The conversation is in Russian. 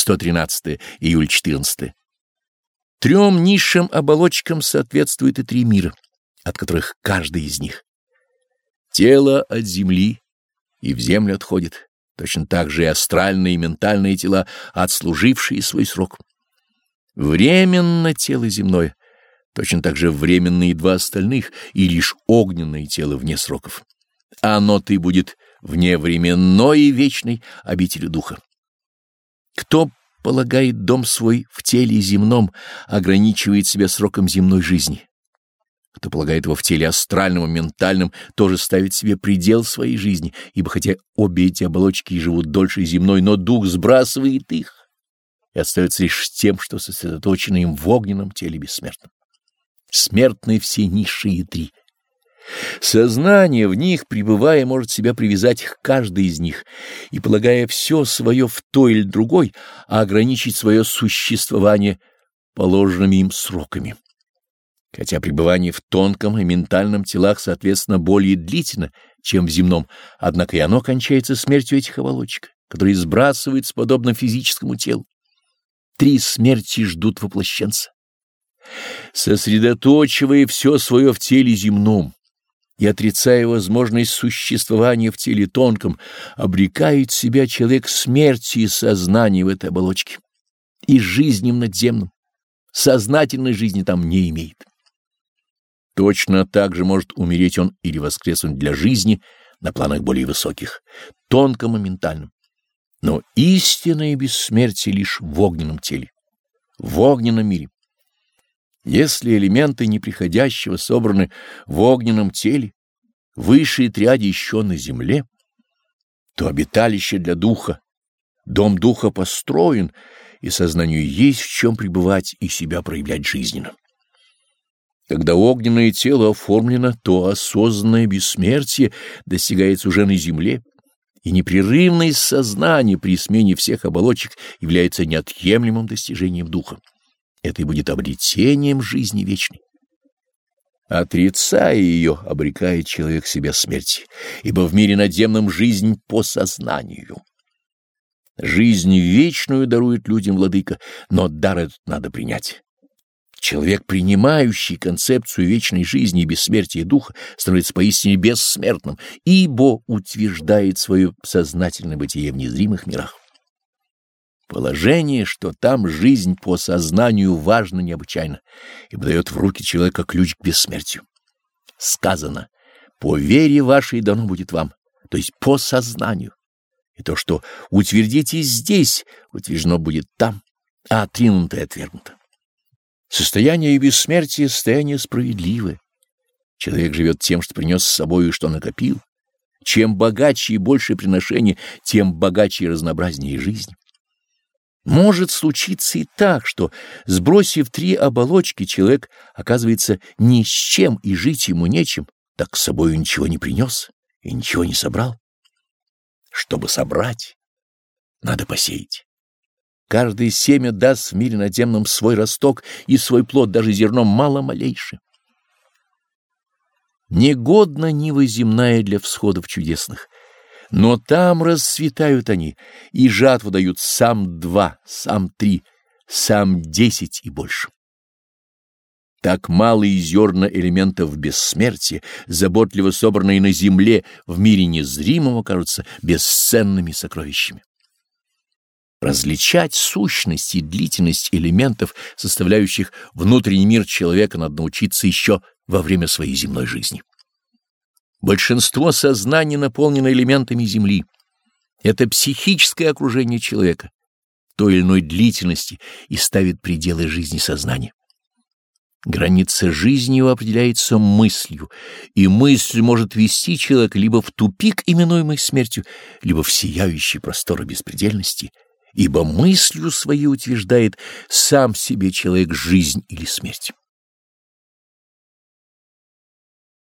113 июль 14. Трем низшим оболочкам соответствует и три мира, от которых каждый из них. Тело от земли и в землю отходит, точно так же и астральные и ментальные тела, отслужившие свой срок. Временно тело земное, точно так же временные два остальных, и лишь огненное тело вне сроков. Оно ты будет вневременной и вечной обителю духа. Кто полагает дом свой в теле земном, ограничивает себя сроком земной жизни. Кто полагает его в теле астральном и ментальном, тоже ставит себе предел своей жизни, ибо хотя обе эти оболочки живут дольше земной, но дух сбрасывает их и остается лишь тем, что сосредоточено им в огненном теле бессмертном. Смертны все низшие три. Сознание в них, пребывая, может себя привязать к каждой из них и, полагая все свое в той или другой, а ограничить свое существование положенными им сроками. Хотя пребывание в тонком и ментальном телах, соответственно, более длительно, чем в земном, однако и оно кончается смертью этих оболочек, которые сбрасываются подобно физическому телу. Три смерти ждут воплощенца. Сосредоточивая все свое в теле земном и отрицая возможность существования в теле тонком, обрекает себя человек смерти и сознания в этой оболочке и жизнью надземным. Сознательной жизни там не имеет. Точно так же может умереть он или воскреснуть для жизни на планах более высоких, тонком и ментальном. Но истинное бессмертие лишь в огненном теле, в огненном мире. Если элементы неприходящего собраны в огненном теле, высшие триади еще на земле, то обиталище для духа, дом духа построен, и сознанию есть в чем пребывать и себя проявлять жизненно. Когда огненное тело оформлено, то осознанное бессмертие достигается уже на земле, и непрерывное сознание при смене всех оболочек является неотъемлемым достижением духа. Это и будет обретением жизни вечной. Отрицая ее, обрекает человек себя смерти, ибо в мире надземном жизнь по сознанию. Жизнь вечную дарует людям владыка, но дар этот надо принять. Человек, принимающий концепцию вечной жизни и бессмертия духа, становится поистине бессмертным, ибо утверждает свое сознательное бытие в незримых мирах. Положение, что там жизнь по сознанию важно необычайно, ибо дает в руки человека ключ к бессмертию. Сказано, по вере вашей дано будет вам, то есть по сознанию. И то, что утвердите здесь, утверждено будет там, а отринуто и отвергнуто. Состояние бессмертия — состояние справедливое. Человек живет тем, что принес с собой и что накопил. Чем богаче и больше приношения, тем богаче и разнообразнее жизнь. Может случиться и так, что, сбросив три оболочки, человек оказывается ни с чем и жить ему нечем, так с собой ничего не принес и ничего не собрал. Чтобы собрать, надо посеять. Каждое семя даст в мире надземном свой росток и свой плод, даже зерном мало-малейший. Негодна нива земная для всходов чудесных, но там расцветают они, и жатву дают сам два, сам три, сам десять и больше. Так малые зерна элементов бессмертия, заботливо собранные на земле, в мире незримого, кажутся бесценными сокровищами. Различать сущность и длительность элементов, составляющих внутренний мир человека, надо научиться еще во время своей земной жизни. Большинство сознания наполнено элементами Земли. Это психическое окружение человека, той или иной длительности, и ставит пределы жизни сознания. Граница жизни его определяется мыслью, и мысль может вести человека либо в тупик, именуемый смертью, либо в сияющий простор беспредельности — ибо мыслью своей утверждает сам себе человек жизнь или смерть.